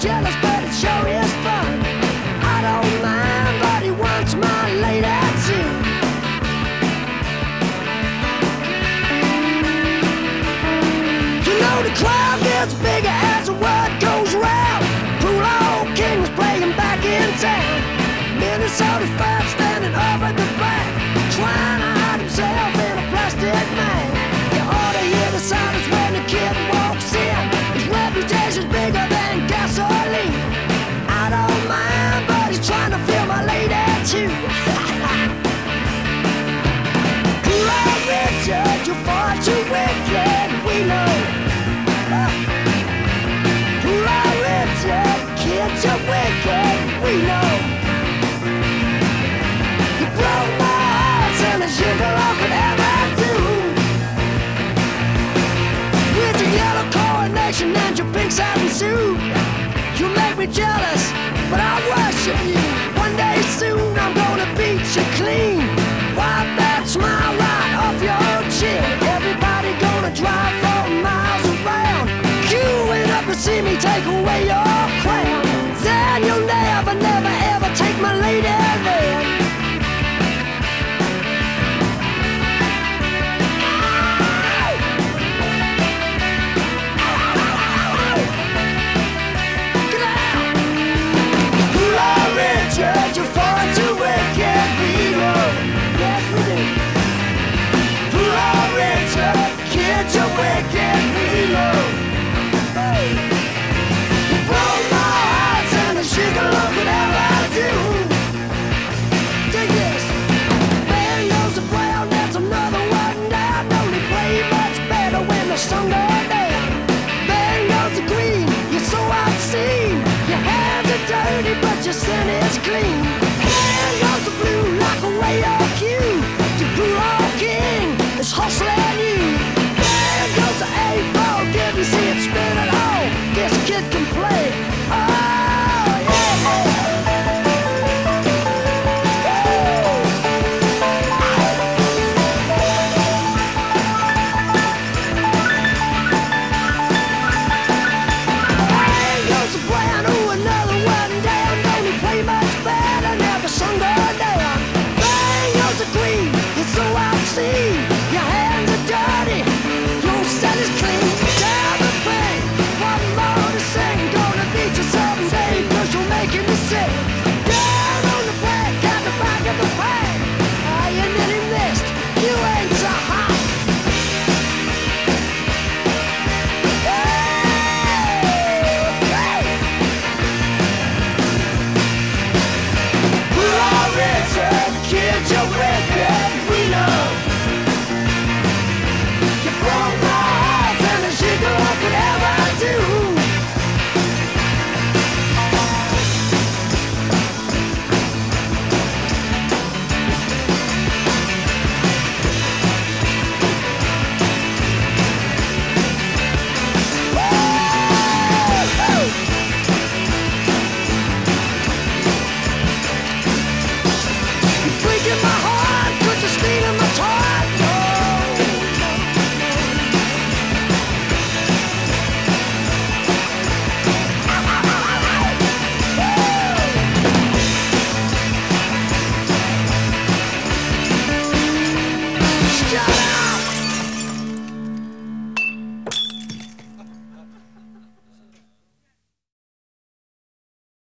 jealous, but it sure is fun. I don't mind, but he wants my lady too. You know the crowd gets bigger as the word goes round. Pool King was playing back in town. Minnesota Fats standing up at the back. things happen soon. You make me jealous, but I worship you. One day soon I'm gonna beat you clean. Wipe that smile right off your chin. Everybody gonna drive for miles around, queuing up to see me take away your. righteousness clean. just need a